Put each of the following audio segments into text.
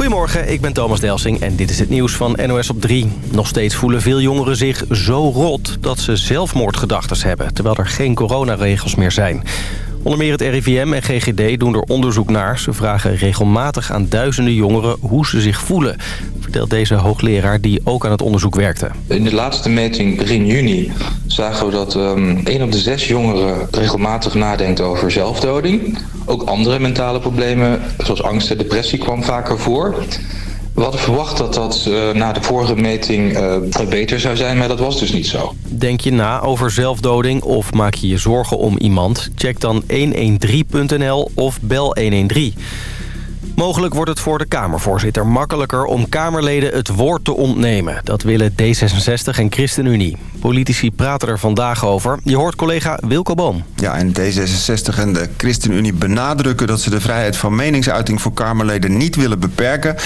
Goedemorgen, ik ben Thomas Delsing en dit is het nieuws van NOS op 3. Nog steeds voelen veel jongeren zich zo rot dat ze zelfmoordgedachten hebben... terwijl er geen coronaregels meer zijn. Onder meer het RIVM en GGD doen er onderzoek naar. Ze vragen regelmatig aan duizenden jongeren hoe ze zich voelen. Vertelt deze hoogleraar die ook aan het onderzoek werkte. In de laatste meting begin juni zagen we dat um, 1 op de 6 jongeren regelmatig nadenkt over zelfdoding. Ook andere mentale problemen zoals angst en depressie kwam vaker voor. We hadden verwacht dat dat uh, na de vorige meting uh, beter zou zijn, maar dat was dus niet zo. Denk je na over zelfdoding of maak je je zorgen om iemand? Check dan 113.nl of bel 113. Mogelijk wordt het voor de Kamervoorzitter makkelijker om Kamerleden het woord te ontnemen. Dat willen D66 en ChristenUnie. Politici praten er vandaag over. Je hoort collega Wilco Boom. Ja, en D66 en de ChristenUnie benadrukken dat ze de vrijheid van meningsuiting voor Kamerleden niet willen beperken.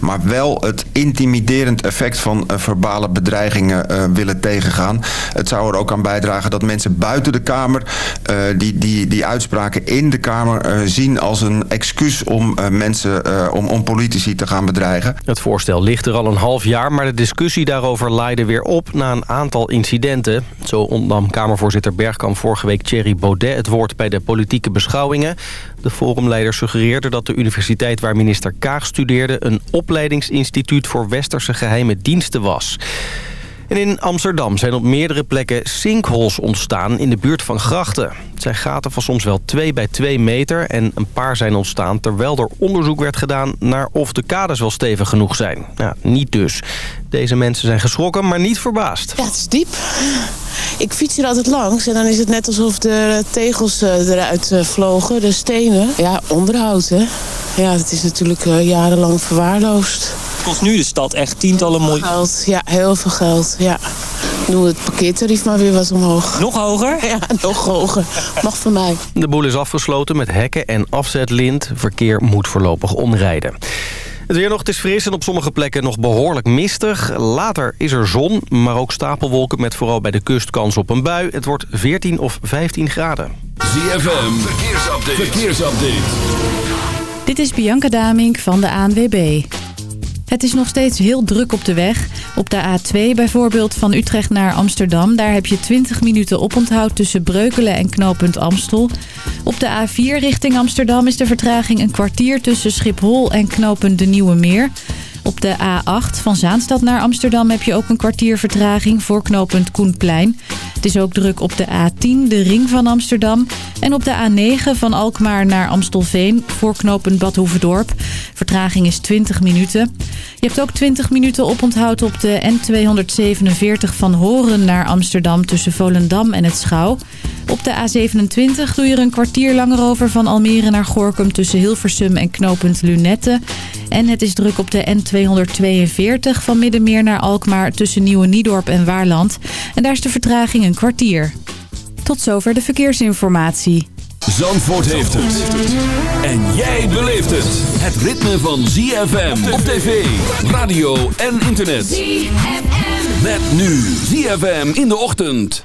Maar wel het intimiderend effect van uh, verbale bedreigingen uh, willen tegengaan. Het zou er ook aan bijdragen dat mensen buiten de Kamer uh, die, die, die uitspraken in de Kamer zien als een excuus om mensen uh, om, om politici te gaan bedreigen. Het voorstel ligt er al een half jaar, maar de discussie daarover leidde weer op na een aantal incidenten. Zo ontnam Kamervoorzitter Bergkamp vorige week Thierry Baudet het woord bij de politieke beschouwingen. De forumleider suggereerde dat de universiteit waar minister Kaag studeerde... een opleidingsinstituut voor westerse geheime diensten was. En in Amsterdam zijn op meerdere plekken sinkholes ontstaan in de buurt van grachten. Het zijn gaten van soms wel 2 bij 2 meter en een paar zijn ontstaan... terwijl er onderzoek werd gedaan naar of de kades wel stevig genoeg zijn. Ja, niet dus. Deze mensen zijn geschrokken, maar niet verbaasd. Ja, het is diep. Ik fiets hier altijd langs en dan is het net alsof de tegels eruit vlogen, de stenen. Ja, onderhoud hè. Ja, het is natuurlijk jarenlang verwaarloosd kost nu de stad echt tientallen miljoen. Geld, ja, heel veel geld. Ja. Doe het parkeertarief maar weer wat omhoog. Nog hoger? Ja, nog hoger. Mag van mij. De boel is afgesloten met hekken en afzetlint. Verkeer moet voorlopig omrijden. Het weer nog, het is fris en op sommige plekken nog behoorlijk mistig. Later is er zon, maar ook stapelwolken met vooral bij de kust kans op een bui. Het wordt 14 of 15 graden. ZFM, verkeersupdate. verkeersupdate. Dit is Bianca Damink van de ANWB. Het is nog steeds heel druk op de weg. Op de A2 bijvoorbeeld van Utrecht naar Amsterdam. Daar heb je 20 minuten oponthoud tussen Breukelen en knooppunt Amstel. Op de A4 richting Amsterdam is de vertraging een kwartier tussen Schiphol en knooppunt De Nieuwe Meer. Op de A8 van Zaanstad naar Amsterdam heb je ook een kwartier vertraging voor knooppunt Koenplein. Het is ook druk op de A10, de ring van Amsterdam. En op de A9 van Alkmaar naar Amstelveen voor knooppunt Badhoevedorp. Vertraging is 20 minuten. Je hebt ook 20 minuten oponthoud op de N247 van Horen naar Amsterdam tussen Volendam en het Schouw. Op de A27 doe je er een kwartier langer over van Almere naar Gorkum tussen Hilversum en knooppunt Lunette. En het is druk op de N242 van Middenmeer naar Alkmaar tussen Nieuwe Niedorp en Waarland. En daar is de vertraging een kwartier. Tot zover de verkeersinformatie. Zandvoort heeft het. En jij beleeft het. Het ritme van ZFM op tv, radio en internet. ZFM. Met nu ZFM in de ochtend.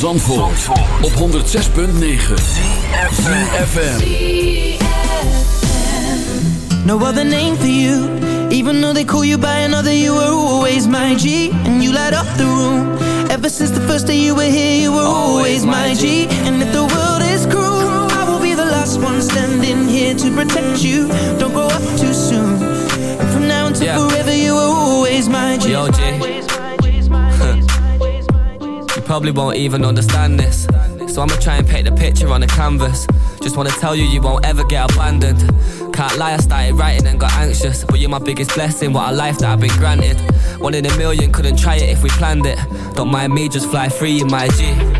Zandvoort, op 106.9 CFFM No other name for you. Even though they call you by another You were always my G. And you light up the room. Ever since the first day you were here You were always my G. And if the world is cruel one standing here To protect you Don't grow up too soon And from now until yeah. forever You were always my G Yo, G probably won't even understand this. So I'ma try and paint the picture on the canvas. Just wanna tell you, you won't ever get abandoned. Can't lie, I started writing and got anxious. But you're my biggest blessing, what a life that I've been granted. One in a million, couldn't try it if we planned it. Don't mind me, just fly free in my G.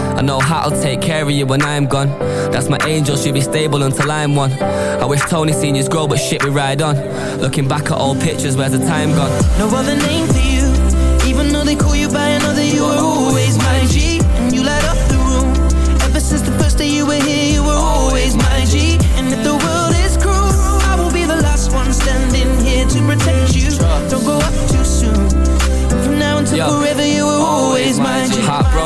I know how to take care of you when I'm gone. That's my angel, she'll be stable until I'm one. I wish Tony seniors grow, but shit, we ride on. Looking back at old pictures, where's the time gone? No other name for you, even though they call you by another, you were always my G. And you light up the room. Ever since the first day you were here, you were always my G. And if the world is cruel, I will be the last one standing here to protect you. Don't go up too soon. From now until Yo. forever, you were always my G.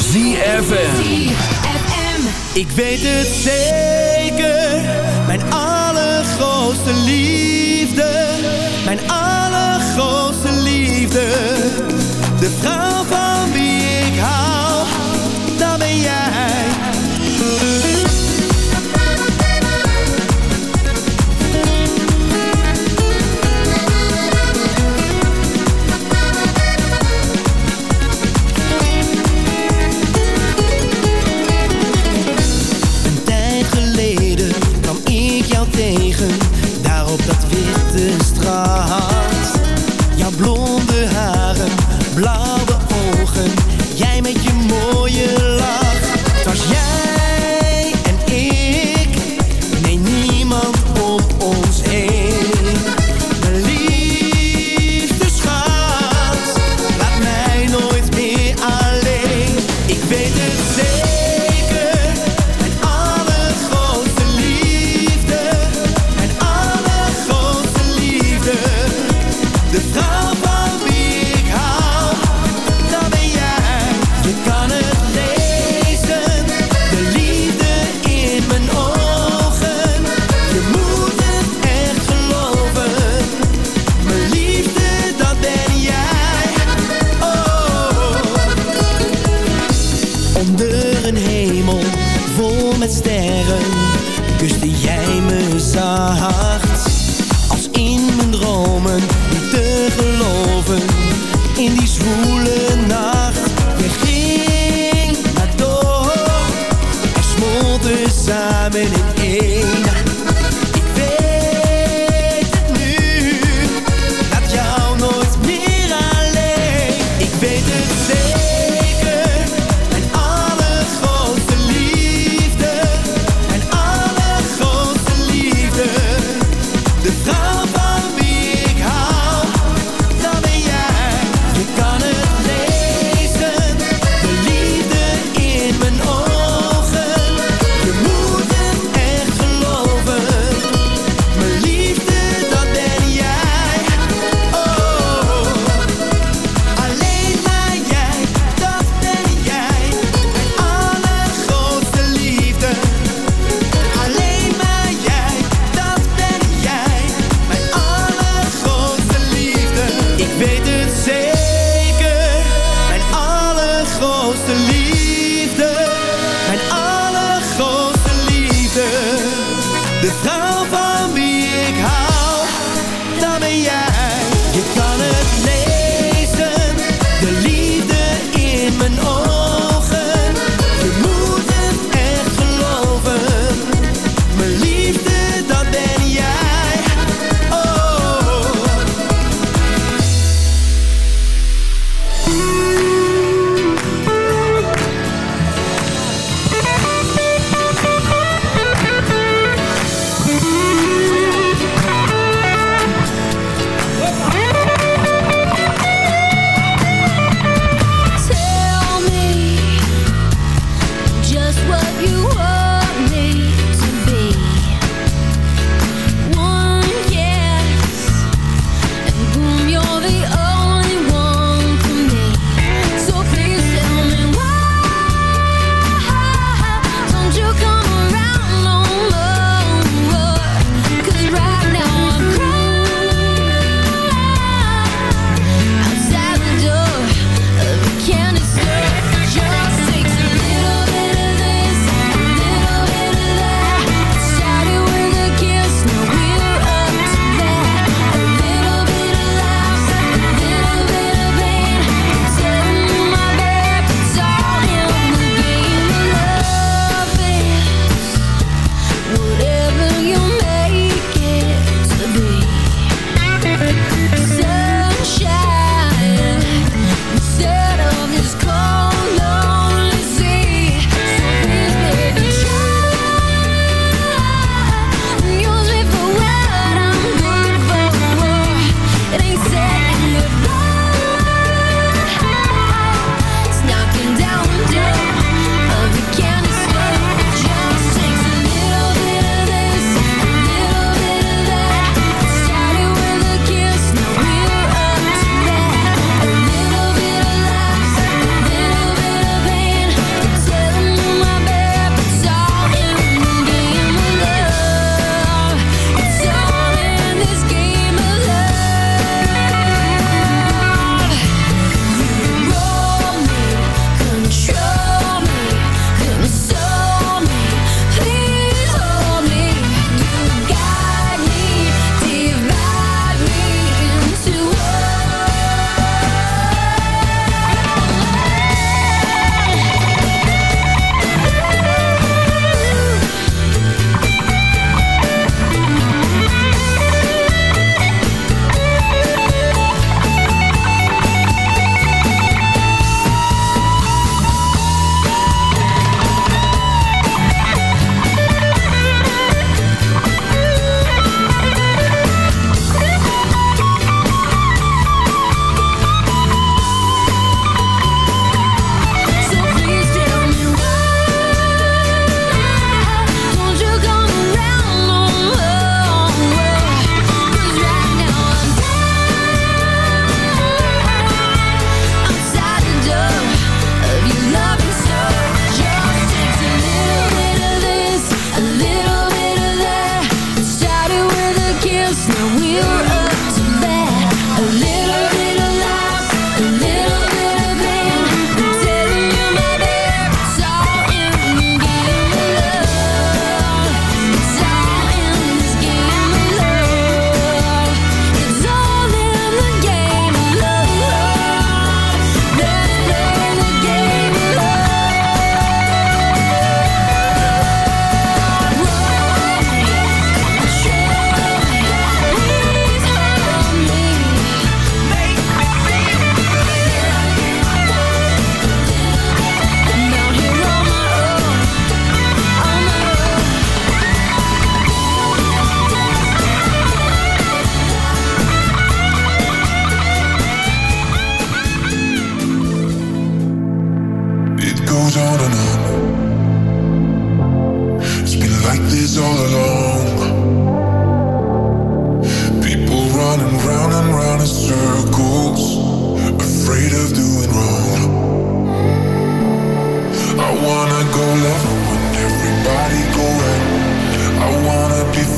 ZFM. Ik weet het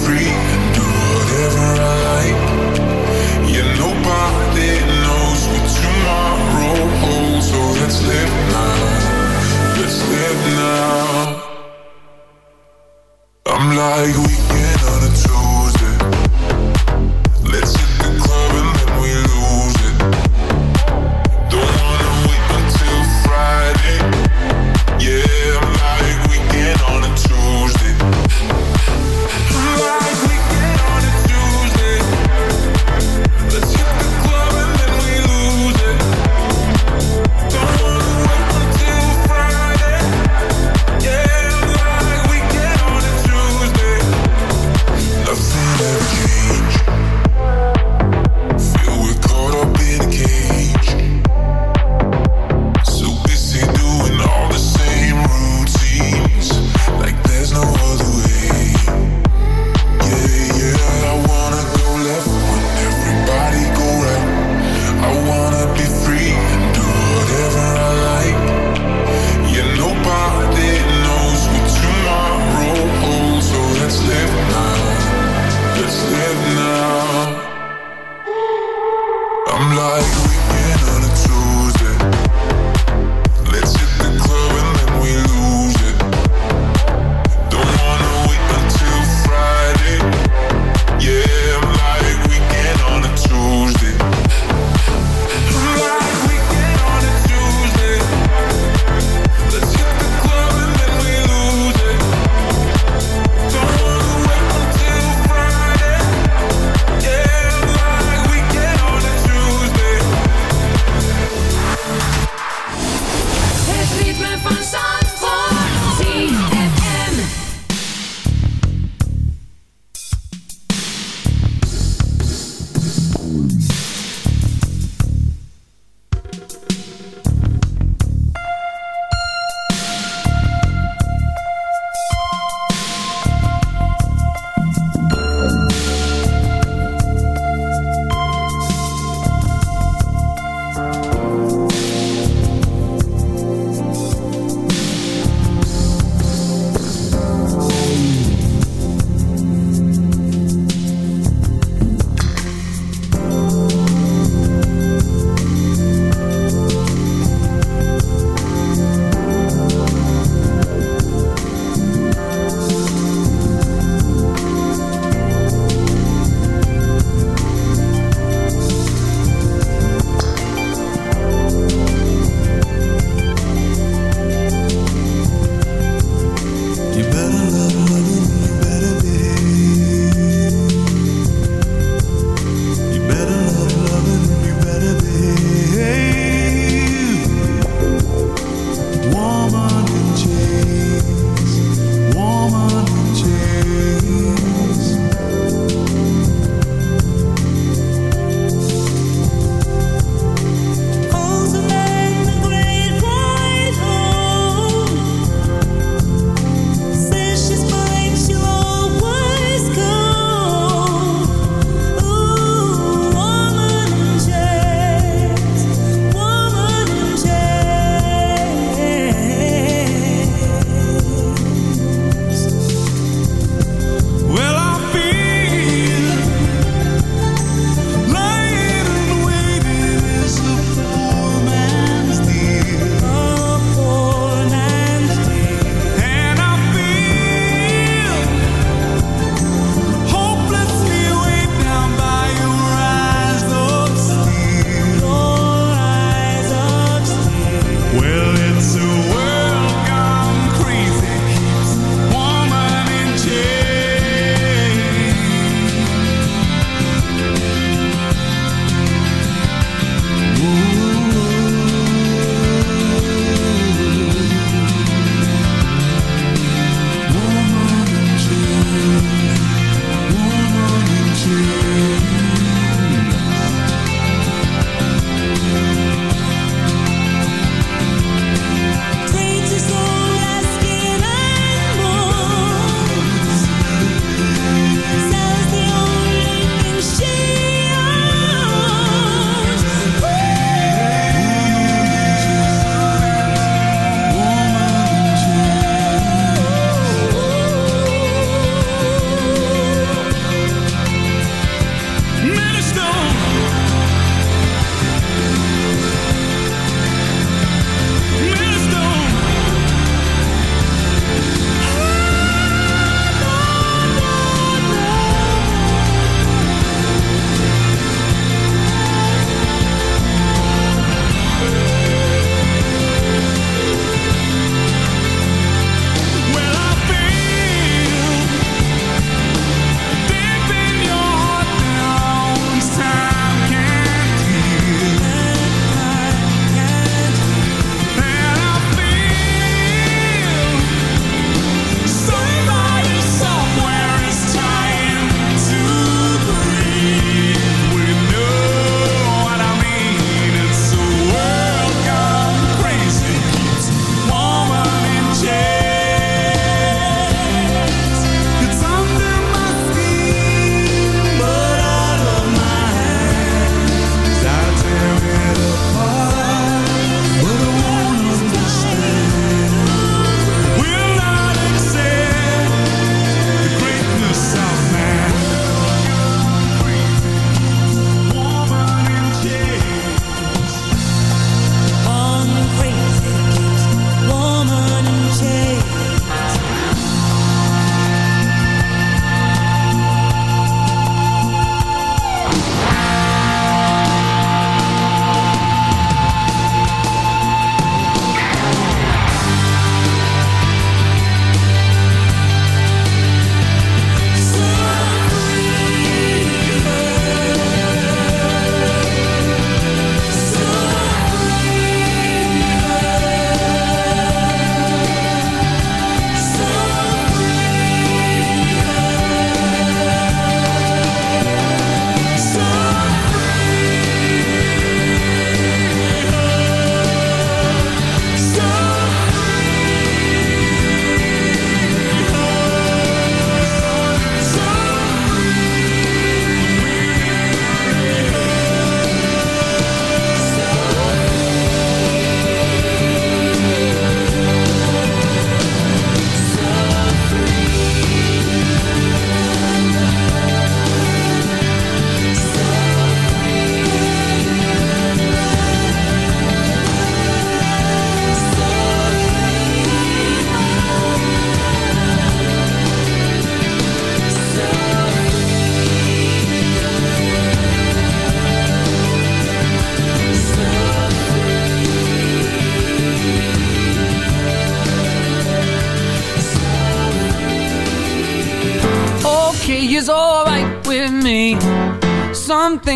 free.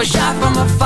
a shot from a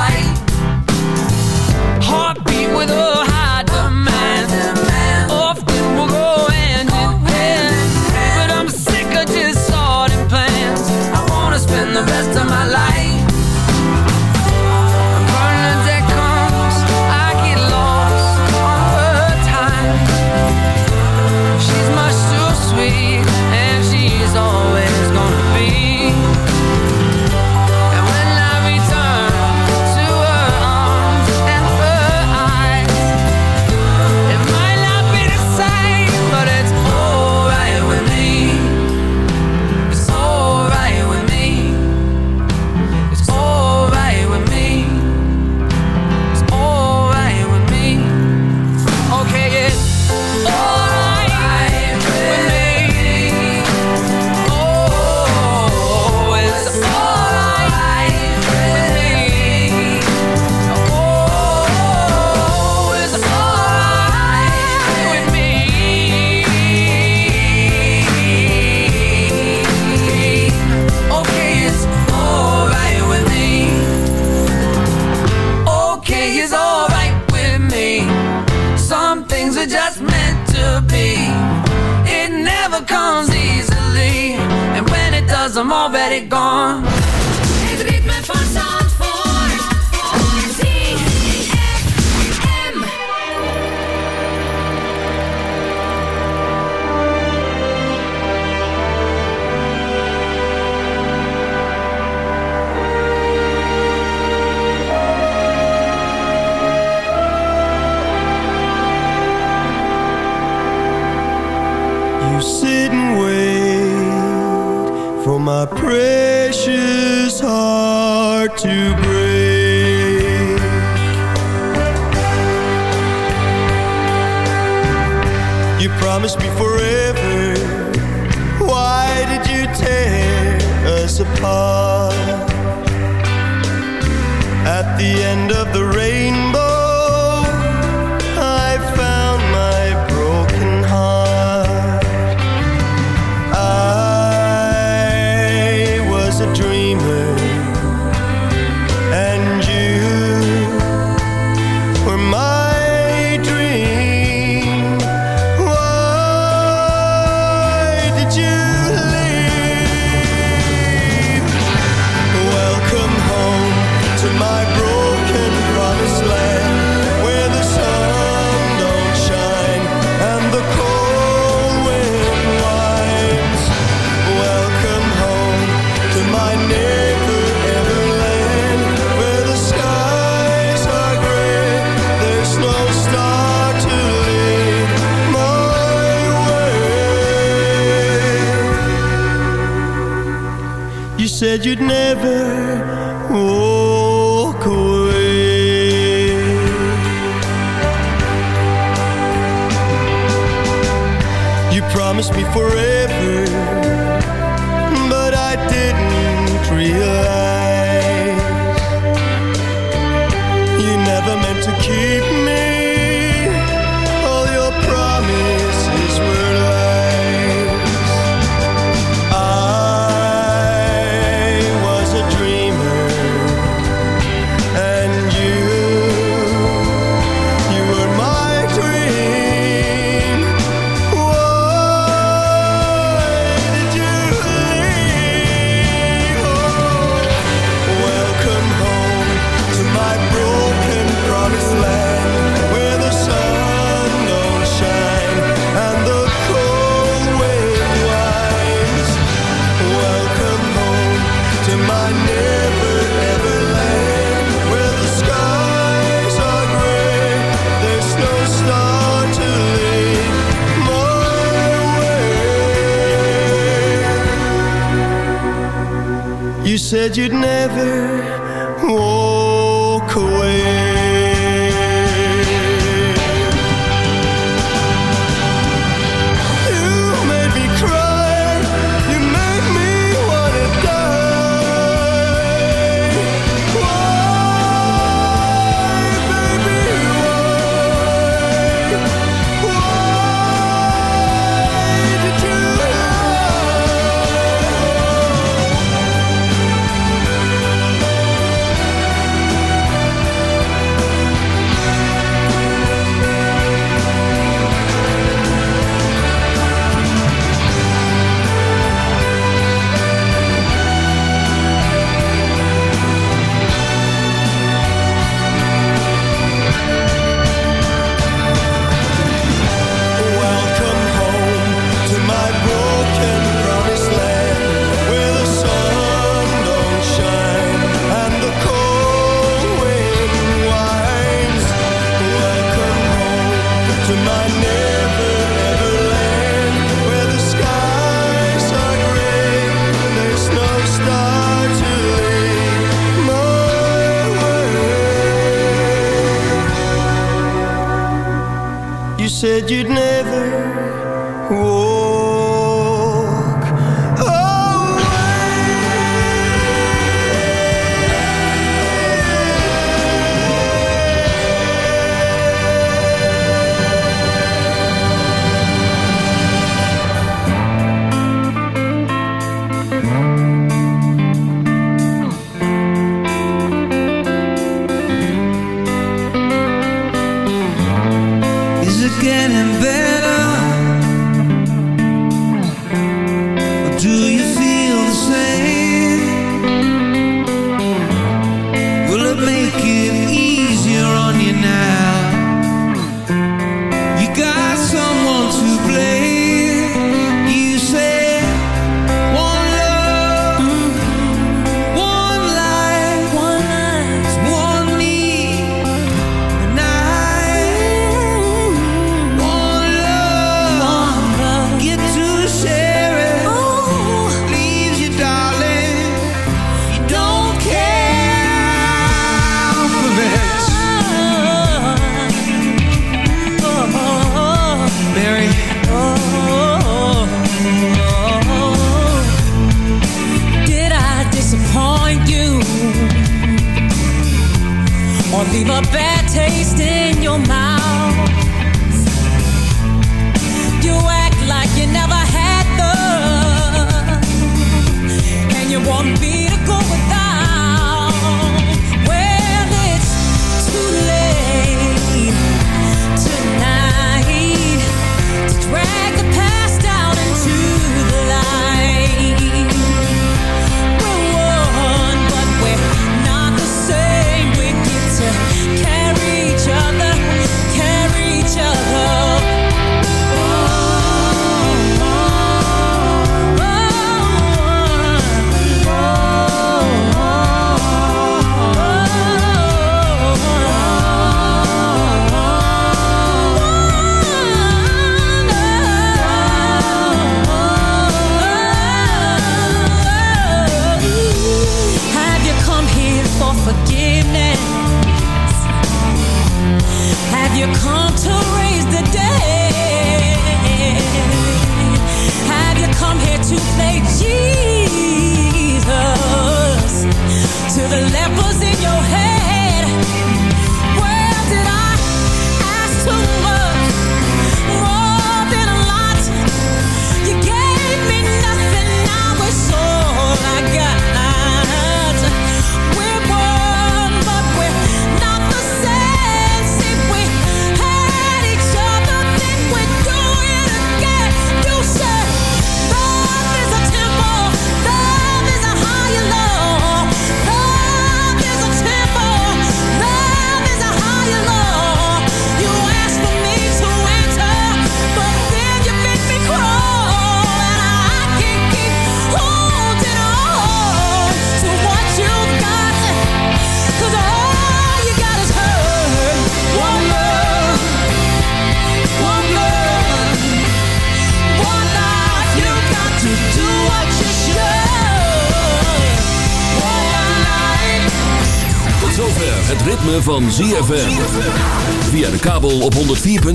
the end of the rainbow. said you'd never said you'd never